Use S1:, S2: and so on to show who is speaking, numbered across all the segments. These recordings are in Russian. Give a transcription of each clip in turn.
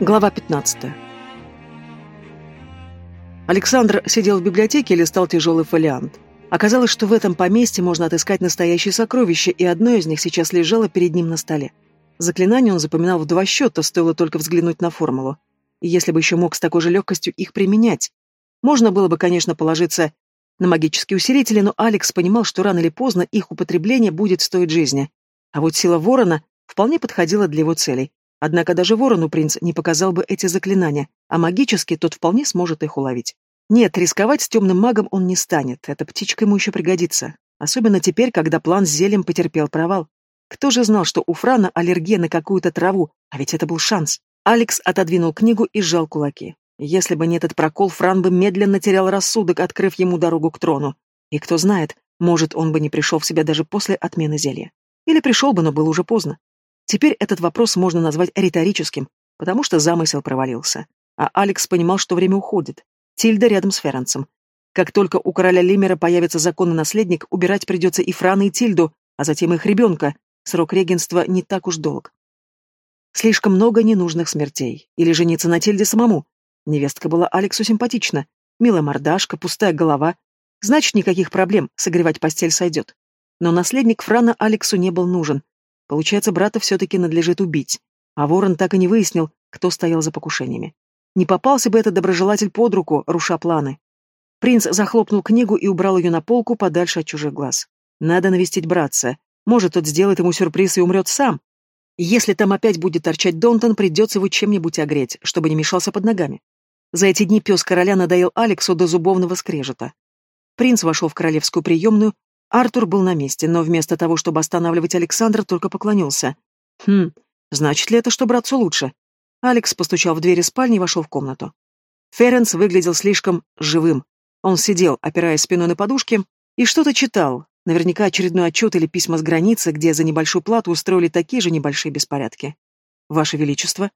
S1: Глава 15. Александр сидел в библиотеке и листал тяжелый фолиант. Оказалось, что в этом поместье можно отыскать настоящие сокровища, и одно из них сейчас лежало перед ним на столе. Заклинание он запоминал в два счета, стоило только взглянуть на формулу. И если бы еще мог с такой же легкостью их применять. Можно было бы, конечно, положиться на магические усилители, но Алекс понимал, что рано или поздно их употребление будет стоить жизни. А вот сила ворона вполне подходила для его целей. Однако даже ворону принц не показал бы эти заклинания, а магически тот вполне сможет их уловить. Нет, рисковать с темным магом он не станет, эта птичка ему еще пригодится. Особенно теперь, когда план с зельем потерпел провал. Кто же знал, что у Франа аллергия на какую-то траву, а ведь это был шанс. Алекс отодвинул книгу и сжал кулаки. Если бы не этот прокол, Фран бы медленно терял рассудок, открыв ему дорогу к трону. И кто знает, может, он бы не пришел в себя даже после отмены зелья. Или пришел бы, но было уже поздно. Теперь этот вопрос можно назвать риторическим, потому что замысел провалился. А Алекс понимал, что время уходит. Тильда рядом с Ференцем. Как только у короля Лимера появится законный наследник, убирать придется и Франа, и Тильду, а затем их ребенка. Срок регенства не так уж долг. Слишком много ненужных смертей. Или жениться на Тильде самому. Невестка была Алексу симпатична. Милая мордашка, пустая голова. Значит, никаких проблем, согревать постель сойдет. Но наследник Франа Алексу не был нужен. Получается, брата все-таки надлежит убить. А Ворон так и не выяснил, кто стоял за покушениями. Не попался бы этот доброжелатель под руку, руша планы. Принц захлопнул книгу и убрал ее на полку подальше от чужих глаз. Надо навестить братца. Может, тот сделает ему сюрприз и умрет сам. Если там опять будет торчать Донтон, придется его чем-нибудь огреть, чтобы не мешался под ногами. За эти дни пес короля надоел Алексу до зубовного скрежета. Принц вошел в королевскую приемную, Артур был на месте, но вместо того, чтобы останавливать Александра, только поклонился. Хм, значит ли это, что братцу лучше? Алекс постучал в двери спальни и вошел в комнату. Ференс выглядел слишком живым. Он сидел, опираясь спиной на подушке, и что-то читал. Наверняка очередной отчет или письма с границы, где за небольшую плату устроили такие же небольшие беспорядки. «Ваше Величество».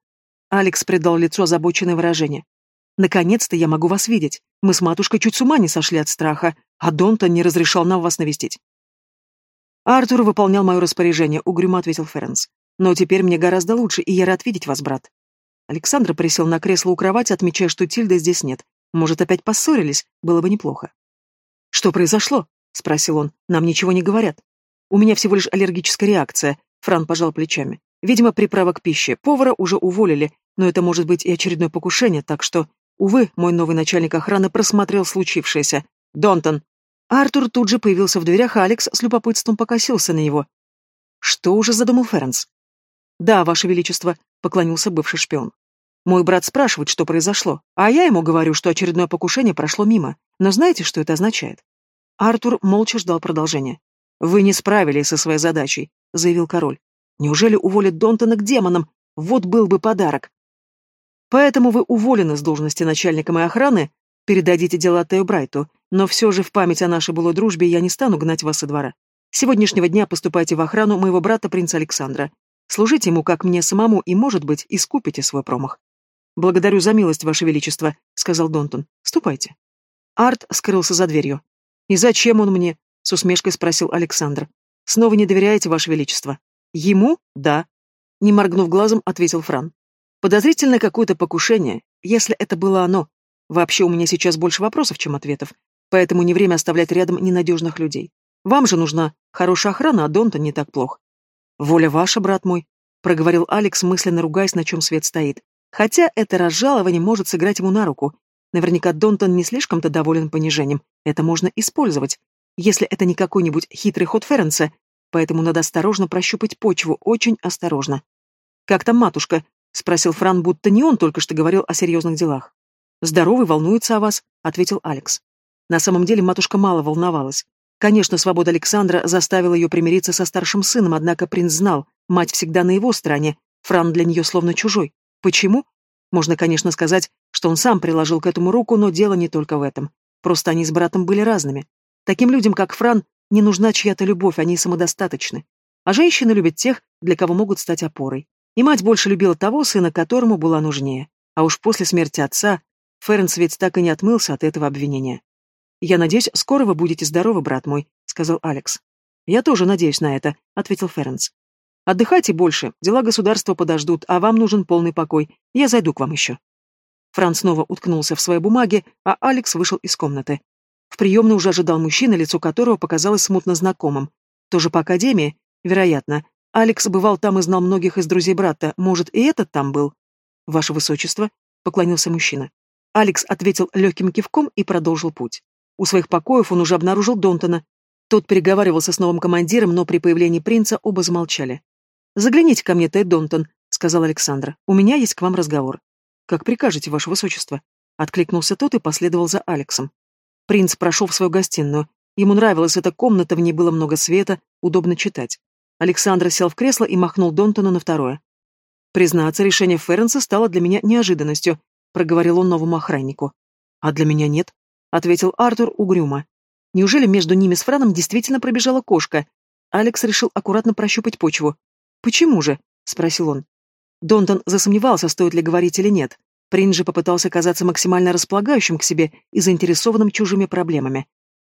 S1: Алекс придал лицу озабоченное выражение. «Наконец-то я могу вас видеть. Мы с матушкой чуть с ума не сошли от страха а Донтон не разрешал нам вас навестить. Артур выполнял мое распоряжение, угрюмо ответил Ференс. Но теперь мне гораздо лучше, и я рад видеть вас, брат. Александр присел на кресло у кровати, отмечая, что Тильды здесь нет. Может, опять поссорились? Было бы неплохо. Что произошло? спросил он. Нам ничего не говорят. У меня всего лишь аллергическая реакция. Фран пожал плечами. Видимо, приправа к пище. Повара уже уволили, но это может быть и очередное покушение, так что, увы, мой новый начальник охраны просмотрел случившееся. Донтон, Артур тут же появился в дверях, а Алекс с любопытством покосился на него. Что уже задумал Ференс? Да, Ваше Величество, поклонился бывший шпион. Мой брат спрашивает, что произошло, а я ему говорю, что очередное покушение прошло мимо. Но знаете, что это означает? Артур молча ждал продолжения. «Вы не справились со своей задачей», — заявил король. «Неужели уволят Донтона к демонам? Вот был бы подарок». «Поэтому вы уволены с должности начальника моей охраны Передадите дела Тео Брайту, но все же в память о нашей былой дружбе я не стану гнать вас со двора. С сегодняшнего дня поступайте в охрану моего брата принца Александра. Служите ему, как мне самому, и, может быть, искупите свой промах. «Благодарю за милость, Ваше Величество», — сказал Донтон. «Ступайте». Арт скрылся за дверью. «И зачем он мне?» — с усмешкой спросил Александр. «Снова не доверяете, Ваше Величество?» «Ему? Да». Не моргнув глазом, ответил Фран. «Подозрительное какое-то покушение, если это было оно. Вообще у меня сейчас больше вопросов, чем ответов, поэтому не время оставлять рядом ненадежных людей. Вам же нужна хорошая охрана, а Донта не так плох. Воля ваша, брат мой, проговорил Алекс, мысленно ругаясь, на чем свет стоит. Хотя это разжалование может сыграть ему на руку. Наверняка Донтон не слишком-то доволен понижением. Это можно использовать. Если это не какой-нибудь хитрый ход Ференса, поэтому надо осторожно прощупать почву, очень осторожно. «Как там матушка?» — спросил Фран, будто не он только что говорил о серьезных делах. «Здоровый, волнуется о вас», — ответил Алекс. На самом деле матушка мало волновалась. Конечно, свобода Александра заставила ее примириться со старшим сыном, однако принц знал, мать всегда на его стороне, Фран для нее словно чужой. Почему? Можно, конечно, сказать, что он сам приложил к этому руку, но дело не только в этом. Просто они с братом были разными. Таким людям, как Фран, не нужна чья-то любовь, они самодостаточны. А женщины любят тех, для кого могут стать опорой. И мать больше любила того сына, которому была нужнее. А уж после смерти отца Ференс ведь так и не отмылся от этого обвинения. «Я надеюсь, скоро вы будете здоровы, брат мой», — сказал Алекс. «Я тоже надеюсь на это», — ответил Ференс. Отдыхайте больше, дела государства подождут, а вам нужен полный покой. Я зайду к вам еще». Франц снова уткнулся в свои бумаги, а Алекс вышел из комнаты. В приемной уже ожидал мужчина, лицо которого показалось смутно знакомым. Тоже по академии? Вероятно. Алекс бывал там и знал многих из друзей брата. Может, и этот там был? «Ваше высочество», — поклонился мужчина. Алекс ответил легким кивком и продолжил путь. У своих покоев он уже обнаружил Донтона. Тот переговаривался с новым командиром, но при появлении принца оба замолчали. «Загляните ко мне, Тед Донтон», — сказал Александр. «У меня есть к вам разговор». «Как прикажете, ваше высочество», — откликнулся тот и последовал за Алексом. Принц прошел в свою гостиную. Ему нравилась эта комната, в ней было много света, удобно читать. Александр сел в кресло и махнул Донтону на второе. «Признаться, решение Ференса стало для меня неожиданностью», — проговорил он новому охраннику. «А для меня нет», — ответил Артур угрюмо. «Неужели между ними с Франом действительно пробежала кошка?» Алекс решил аккуратно прощупать почву. «Почему же?» — спросил он. Донтон засомневался, стоит ли говорить или нет. Принц же попытался казаться максимально располагающим к себе и заинтересованным чужими проблемами.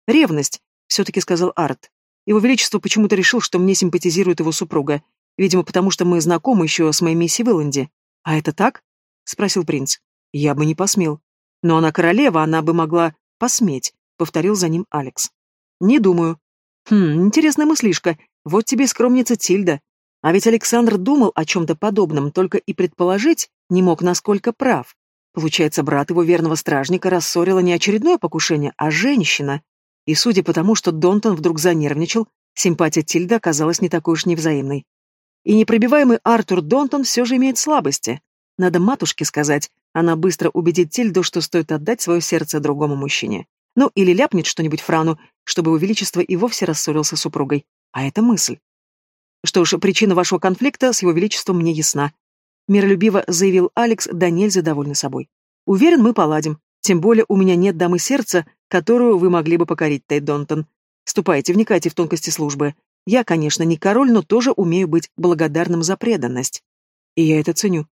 S1: «Ревность», — все-таки сказал Арт. «Его Величество почему-то решил, что мне симпатизирует его супруга. Видимо, потому что мы знакомы еще с моей миссией в Илленде. А это так?» — спросил принц. «Я бы не посмел. Но она королева, она бы могла посметь», — повторил за ним Алекс. «Не думаю». «Хм, интересная мыслишка. Вот тебе скромница Тильда. А ведь Александр думал о чем-то подобном, только и предположить не мог, насколько прав. Получается, брат его верного стражника рассорила не очередное покушение, а женщина. И судя по тому, что Донтон вдруг занервничал, симпатия Тильды оказалась не такой уж невзаимной. И непробиваемый Артур Донтон все же имеет слабости. Надо матушке сказать, она быстро убедит Тильду, что стоит отдать свое сердце другому мужчине. Ну, или ляпнет что-нибудь Франу, чтобы его величество и вовсе рассорился с супругой. А это мысль. Что ж, причина вашего конфликта с его величеством мне ясна. Миролюбиво заявил Алекс, да нельзя довольный собой. Уверен, мы поладим. Тем более у меня нет дамы сердца, которую вы могли бы покорить, Тейт Донтон. Ступайте, вникайте в тонкости службы. Я, конечно, не король, но тоже умею быть благодарным за преданность. И я это ценю.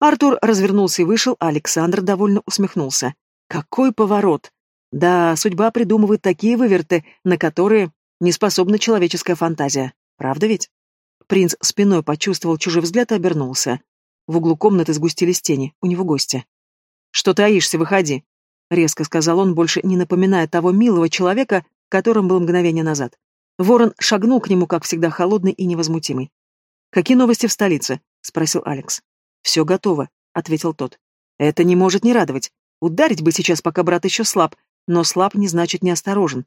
S1: Артур развернулся и вышел, а Александр довольно усмехнулся. Какой поворот! Да, судьба придумывает такие выверты, на которые не способна человеческая фантазия. Правда ведь? Принц спиной почувствовал чужой взгляд и обернулся. В углу комнаты сгустились тени, у него гости. «Что таишься, выходи!» — резко сказал он, больше не напоминая того милого человека, которым был мгновение назад. Ворон шагнул к нему, как всегда, холодный и невозмутимый. «Какие новости в столице?» — спросил Алекс. «Все готово», — ответил тот. «Это не может не радовать. Ударить бы сейчас, пока брат еще слаб, но слаб не значит неосторожен.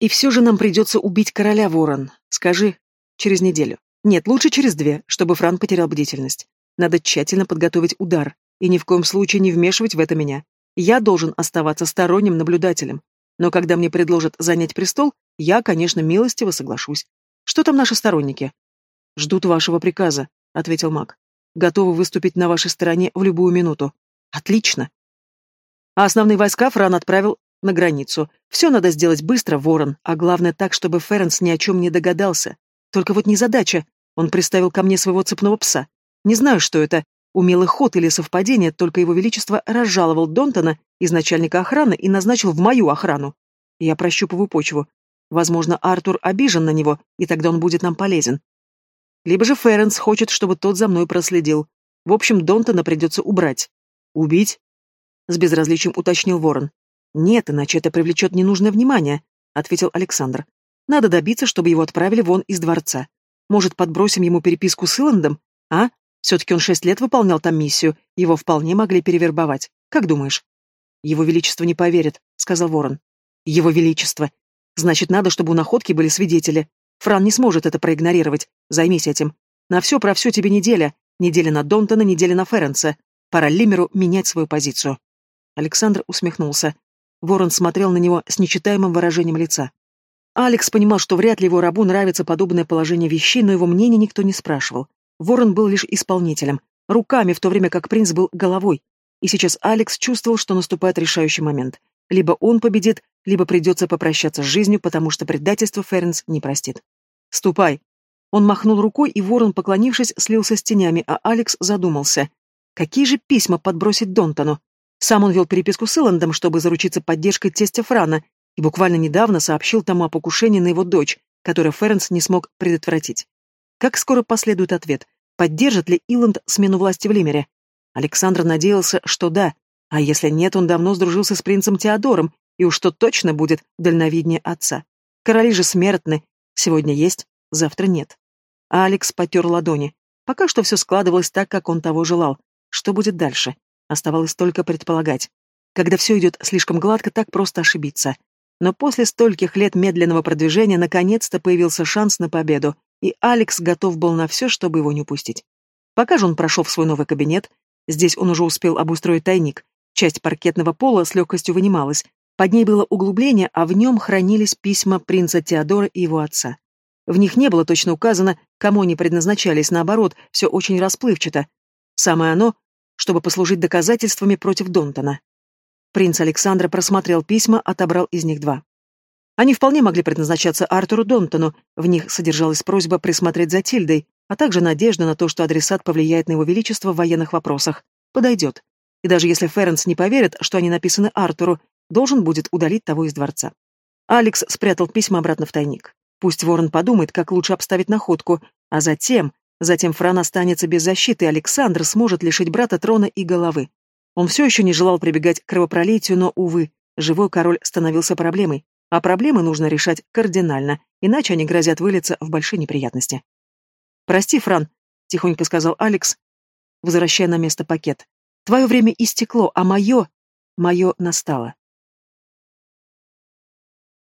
S1: И все же нам придется убить короля Ворон. Скажи, через неделю. Нет, лучше через две, чтобы Фран потерял бдительность. Надо тщательно подготовить удар, и ни в коем случае не вмешивать в это меня. Я должен оставаться сторонним наблюдателем. Но когда мне предложат занять престол, я, конечно, милостиво соглашусь. Что там наши сторонники? Ждут вашего приказа, ответил маг. Готовы выступить на вашей стороне в любую минуту. Отлично. А основные войска Фран отправил на границу. Все надо сделать быстро, Ворон, а главное так, чтобы Ференс ни о чем не догадался. Только вот не задача он приставил ко мне своего цепного пса. Не знаю, что это, умелый ход или совпадение, только его величество разжаловал Донтона из начальника охраны и назначил в мою охрану. Я прощупываю почву. Возможно, Артур обижен на него, и тогда он будет нам полезен. Либо же Ференс хочет, чтобы тот за мной проследил. В общем, Донтона придется убрать. Убить? С безразличием уточнил Ворон. Нет, иначе это привлечет ненужное внимание, ответил Александр. Надо добиться, чтобы его отправили вон из дворца. Может, подбросим ему переписку с Иландом? А? Все-таки он шесть лет выполнял там миссию, его вполне могли перевербовать. Как думаешь? Его Величество не поверит, сказал Ворон. Его Величество. Значит, надо, чтобы у находки были свидетели. Фран не сможет это проигнорировать. Займись этим. На все про все тебе неделя. Неделя на Донтона, неделя на Ференса. Пора Лимеру менять свою позицию. Александр усмехнулся. Ворон смотрел на него с нечитаемым выражением лица. Алекс понимал, что вряд ли его рабу нравится подобное положение вещей, но его мнение никто не спрашивал. Ворон был лишь исполнителем, руками, в то время как принц был головой. И сейчас Алекс чувствовал, что наступает решающий момент. Либо он победит, либо придется попрощаться с жизнью, потому что предательство Ференс не простит. «Ступай!» Он махнул рукой, и ворон, поклонившись, слился с тенями, а Алекс задумался. Какие же письма подбросить Донтону? Сам он вел переписку с Иландом, чтобы заручиться поддержкой тестя Франа, и буквально недавно сообщил тому о покушении на его дочь, которое Ференс не смог предотвратить. Как скоро последует ответ? Поддержит ли Иланд смену власти в Лимере? Александр надеялся, что да, а если нет, он давно сдружился с принцем Теодором, и уж что точно будет дальновиднее отца. Короли же смертны, сегодня есть, завтра нет. А Алекс потер ладони. Пока что все складывалось так, как он того желал. Что будет дальше? Оставалось только предполагать. Когда все идет слишком гладко, так просто ошибиться. Но после стольких лет медленного продвижения наконец-то появился шанс на победу, и Алекс готов был на все, чтобы его не упустить. Пока же он прошел в свой новый кабинет, здесь он уже успел обустроить тайник, часть паркетного пола с легкостью вынималась, под ней было углубление, а в нем хранились письма принца Теодора и его отца. В них не было точно указано, кому они предназначались, наоборот, все очень расплывчато. Самое оно, чтобы послужить доказательствами против Донтона. Принц Александр просмотрел письма, отобрал из них два. Они вполне могли предназначаться Артуру Донтону, в них содержалась просьба присмотреть за Тильдой, а также надежда на то, что адресат повлияет на его величество в военных вопросах. Подойдет. И даже если Ференс не поверит, что они написаны Артуру, должен будет удалить того из дворца. Алекс спрятал письма обратно в тайник. Пусть Ворон подумает, как лучше обставить находку, а затем... Затем Фран останется без защиты, и Александр сможет лишить брата трона и головы. Он все еще не желал прибегать к кровопролитию, но, увы, живой король становился проблемой, а проблемы нужно решать кардинально, иначе они грозят вылиться в большие неприятности. «Прости, Фран», — тихонько сказал Алекс, возвращая на место пакет. «Твое время истекло, а мое... мое настало».